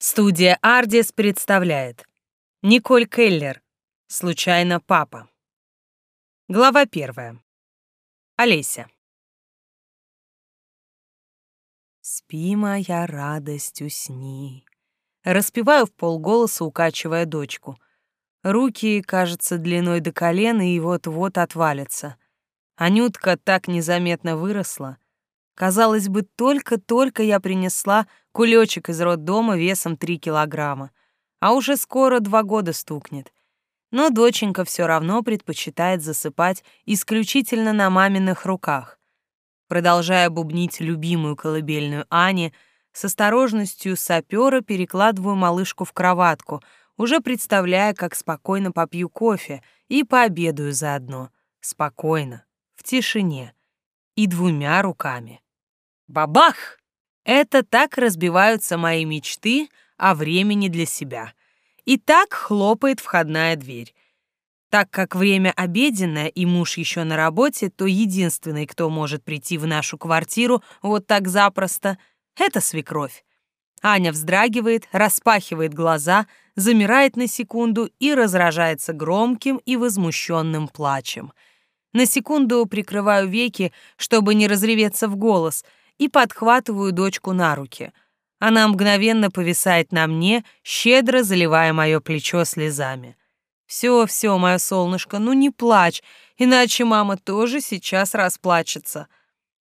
Студия «Ардис» представляет Николь Келлер «Случайно папа». Глава первая. Олеся. «Спи, моя радость, усни». Распеваю в полголоса, укачивая дочку. Руки, кажется, длиной до колена и вот-вот отвалятся. Анютка так незаметно выросла. Казалось бы, только-только я принесла кулечек из роддома весом три килограмма, а уже скоро два года стукнет. Но доченька все равно предпочитает засыпать исключительно на маминых руках. Продолжая бубнить любимую колыбельную Ани, с осторожностью сапера перекладываю малышку в кроватку, уже представляя, как спокойно попью кофе и пообедаю заодно. Спокойно, в тишине и двумя руками. Бабах! Это так разбиваются мои мечты о времени для себя. И так хлопает входная дверь. Так как время обеденное и муж еще на работе, то единственный, кто может прийти в нашу квартиру вот так запросто, это свекровь. Аня вздрагивает, распахивает глаза, замирает на секунду и разражается громким и возмущенным плачем. На секунду прикрываю веки, чтобы не разреветься в голос, и подхватываю дочку на руки. Она мгновенно повисает на мне, щедро заливая мое плечо слезами. Все, все, мое солнышко, ну не плачь, иначе мама тоже сейчас расплачется.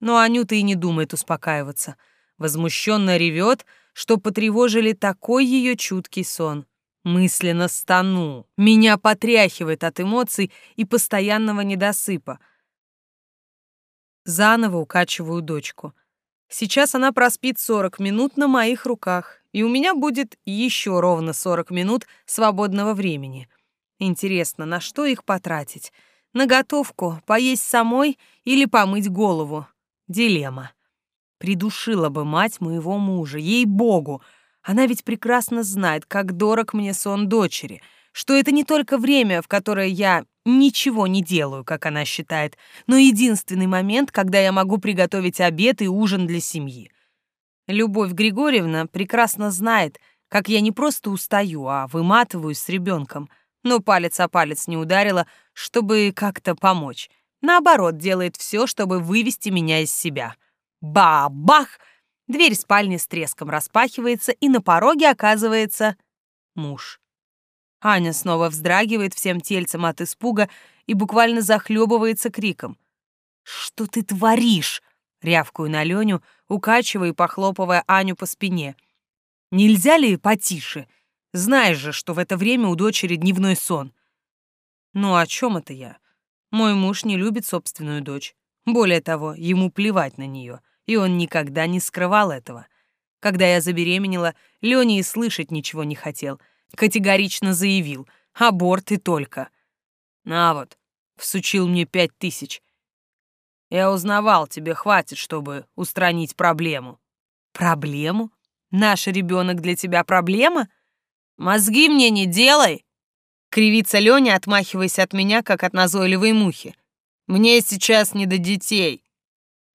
Но Анюта и не думает успокаиваться. Возмущенно ревет, что потревожили такой ее чуткий сон. Мысленно стану. Меня потряхивает от эмоций и постоянного недосыпа. Заново укачиваю дочку. Сейчас она проспит 40 минут на моих руках, и у меня будет еще ровно 40 минут свободного времени — Интересно, на что их потратить? На готовку, поесть самой или помыть голову? Дилемма. Придушила бы мать моего мужа, ей-богу. Она ведь прекрасно знает, как дорог мне сон дочери, что это не только время, в которое я ничего не делаю, как она считает, но единственный момент, когда я могу приготовить обед и ужин для семьи. Любовь Григорьевна прекрасно знает, как я не просто устаю, а выматываюсь с ребенком — но палец о палец не ударила, чтобы как-то помочь. Наоборот, делает все, чтобы вывести меня из себя. Ба-бах! Дверь спальни с треском распахивается, и на пороге оказывается муж. Аня снова вздрагивает всем тельцем от испуга и буквально захлебывается криком. «Что ты творишь?» — рявкую на Леню, укачивая и похлопывая Аню по спине. «Нельзя ли потише?» Знаешь же, что в это время у дочери дневной сон. Ну о чем это я? Мой муж не любит собственную дочь. Более того, ему плевать на нее, и он никогда не скрывал этого. Когда я забеременела, Леня и слышать ничего не хотел. Категорично заявил «аборт и только». «На вот», — всучил мне пять тысяч. «Я узнавал, тебе хватит, чтобы устранить проблему». «Проблему? Наш ребенок для тебя проблема?» «Мозги мне не делай!» Кривится Лёня, отмахиваясь от меня, как от назойливой мухи. «Мне сейчас не до детей».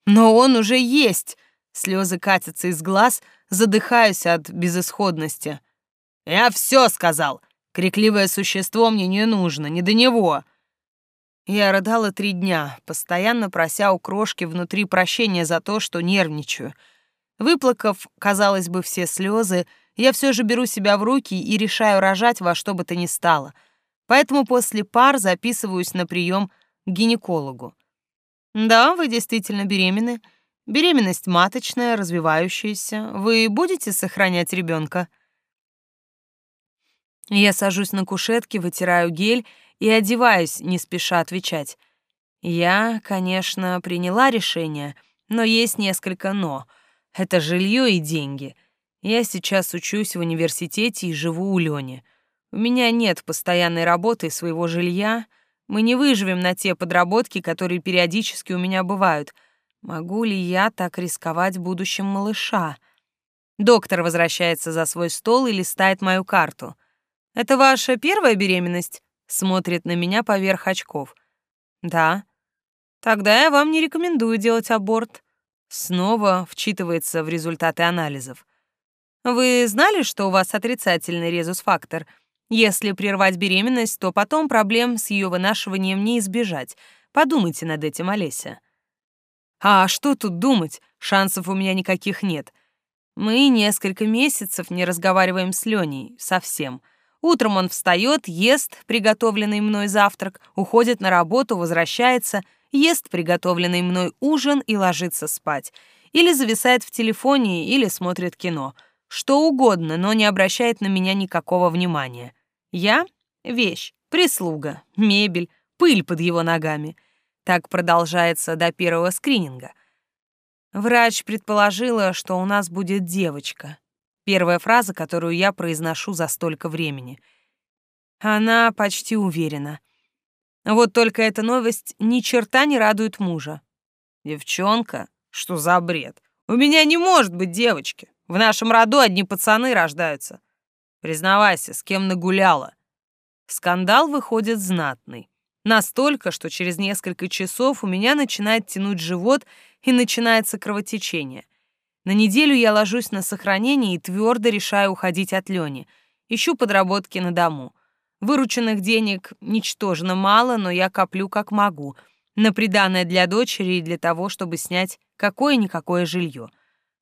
«Но он уже есть!» Слезы катятся из глаз, задыхаюсь от безысходности. «Я все сказал! Крикливое существо мне не нужно, не до него!» Я рыдала три дня, постоянно прося у крошки внутри прощения за то, что нервничаю. Выплакав, казалось бы, все слезы, я все же беру себя в руки и решаю рожать во что бы то ни стало. Поэтому после пар записываюсь на прием к гинекологу. Да, вы действительно беременны. Беременность маточная, развивающаяся. Вы будете сохранять ребенка? Я сажусь на кушетке, вытираю гель и одеваюсь, не спеша отвечать. Я, конечно, приняла решение, но есть несколько «но». Это жилье и деньги — я сейчас учусь в университете и живу у Лёни. У меня нет постоянной работы и своего жилья. Мы не выживем на те подработки, которые периодически у меня бывают. Могу ли я так рисковать будущим малыша? Доктор возвращается за свой стол и листает мою карту. «Это ваша первая беременность?» Смотрит на меня поверх очков. «Да». «Тогда я вам не рекомендую делать аборт». Снова вчитывается в результаты анализов. Вы знали, что у вас отрицательный резус-фактор? Если прервать беременность, то потом проблем с ее вынашиванием не избежать. Подумайте над этим, Олеся. А что тут думать? Шансов у меня никаких нет. Мы несколько месяцев не разговариваем с Леней совсем. Утром он встает, ест приготовленный мной завтрак, уходит на работу, возвращается, ест приготовленный мной ужин и ложится спать. Или зависает в телефоне, или смотрит кино. Что угодно, но не обращает на меня никакого внимания. Я — вещь, прислуга, мебель, пыль под его ногами. Так продолжается до первого скрининга. Врач предположила, что у нас будет девочка. Первая фраза, которую я произношу за столько времени. Она почти уверена. Вот только эта новость ни черта не радует мужа. Девчонка? Что за бред? У меня не может быть девочки. В нашем роду одни пацаны рождаются. Признавайся, с кем нагуляла. Скандал выходит знатный. Настолько, что через несколько часов у меня начинает тянуть живот и начинается кровотечение. На неделю я ложусь на сохранение и твердо решаю уходить от Лёни. Ищу подработки на дому. Вырученных денег ничтожно мало, но я коплю как могу. На приданное для дочери и для того, чтобы снять какое-никакое жилье.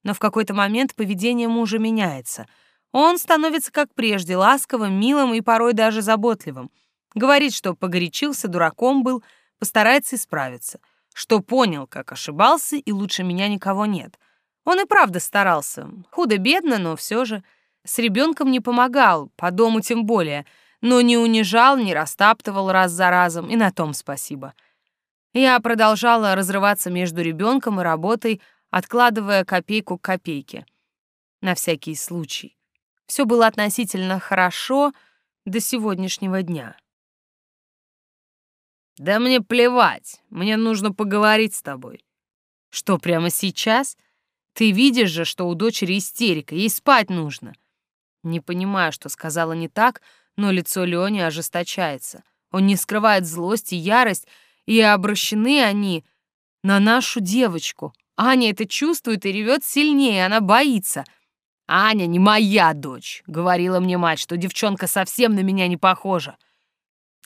Но в какой-то момент поведение мужа меняется. Он становится как прежде, ласковым, милым и порой даже заботливым. Говорит, что погорячился, дураком был, постарается исправиться. Что понял, как ошибался, и лучше меня никого нет. Он и правда старался. Худо-бедно, но все же. С ребенком не помогал, по дому тем более, но не унижал, не растаптывал раз за разом, и на том спасибо. Я продолжала разрываться между ребенком и работой, откладывая копейку к копейке. На всякий случай. Все было относительно хорошо до сегодняшнего дня. «Да мне плевать, мне нужно поговорить с тобой». «Что, прямо сейчас? Ты видишь же, что у дочери истерика, ей спать нужно». Не понимаю, что сказала не так, но лицо Лёни ожесточается. Он не скрывает злость и ярость, и обращены они на нашу девочку. Аня это чувствует и ревет сильнее, она боится. «Аня не моя дочь», — говорила мне мать, что девчонка совсем на меня не похожа.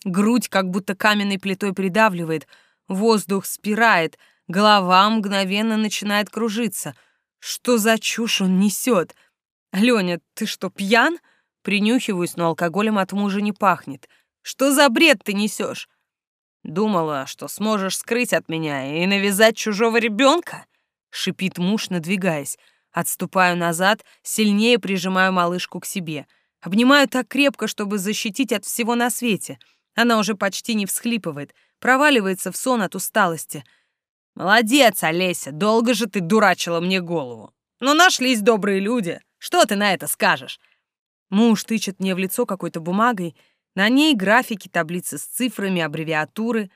Грудь как будто каменной плитой придавливает, воздух спирает, голова мгновенно начинает кружиться. Что за чушь он несет? Леня, ты что, пьян? Принюхиваюсь, но алкоголем от мужа не пахнет. Что за бред ты несешь? Думала, что сможешь скрыть от меня и навязать чужого ребенка? Шипит муж, надвигаясь. Отступаю назад, сильнее прижимаю малышку к себе. Обнимаю так крепко, чтобы защитить от всего на свете — она уже почти не всхлипывает, проваливается в сон от усталости. «Молодец, Олеся, долго же ты дурачила мне голову. Но нашлись добрые люди. Что ты на это скажешь?» Муж тычет мне в лицо какой-то бумагой. На ней графики, таблицы с цифрами, аббревиатуры.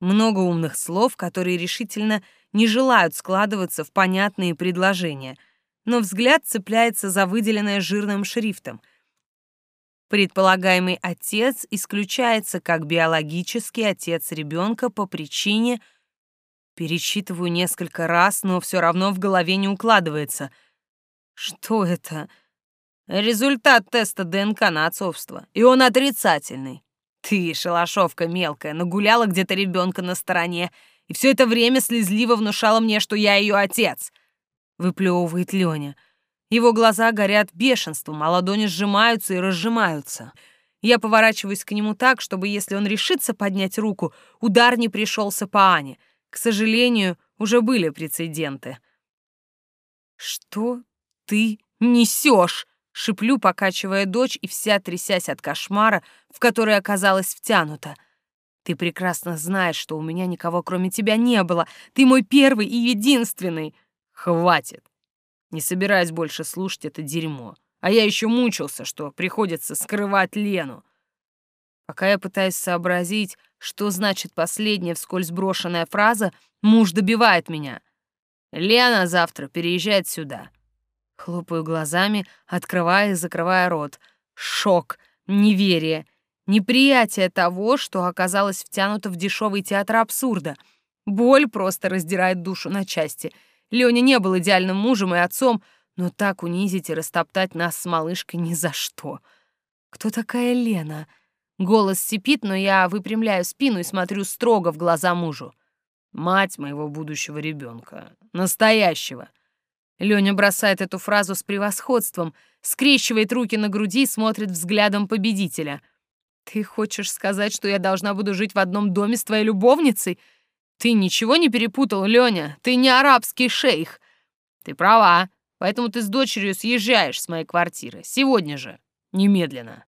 Много умных слов, которые решительно не желают складываться в понятные предложения. Но взгляд цепляется за выделенное жирным шрифтом — Предполагаемый отец исключается как биологический отец ребенка по причине... Перечитываю несколько раз, но все равно в голове не укладывается. Что это? Результат теста ДНК на отцовство. И он отрицательный. Ты, шалашовка мелкая, нагуляла где-то ребенка на стороне, и все это время слезливо внушала мне, что я ее отец. Выплевывает Леня. Его глаза горят бешенством, а ладони сжимаются и разжимаются. Я поворачиваюсь к нему так, чтобы, если он решится поднять руку, удар не пришелся по Ане. К сожалению, уже были прецеденты. «Что ты несешь?» — шиплю, покачивая дочь и вся трясясь от кошмара, в который оказалась втянута. «Ты прекрасно знаешь, что у меня никого кроме тебя не было. Ты мой первый и единственный!» «Хватит!» Не собираюсь больше слушать это дерьмо. А я еще мучился, что приходится скрывать Лену. Пока я пытаюсь сообразить, что значит последняя вскользь брошенная фраза, муж добивает меня. «Лена завтра переезжает сюда». Хлопаю глазами, открывая и закрывая рот. Шок, неверие, неприятие того, что оказалось втянуто в дешевый театр абсурда. Боль просто раздирает душу на части — Леня не был идеальным мужем и отцом, Но так унизить и растоптать нас с малышкой ни за что. Кто такая Лена? Голос сипит, но я выпрямляю спину и смотрю строго в глаза мужу. Мать моего будущего ребенка. Настоящего. Леня бросает эту фразу с превосходством, скрещивает руки на груди и смотрит взглядом победителя. «Ты хочешь сказать, что я должна буду жить в одном доме с твоей любовницей? Ты ничего не перепутал, Леня? Ты не арабский шейх!» «Ты права, поэтому ты с дочерью съезжаешь с моей квартиры. Сегодня же. Немедленно».